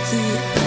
自己。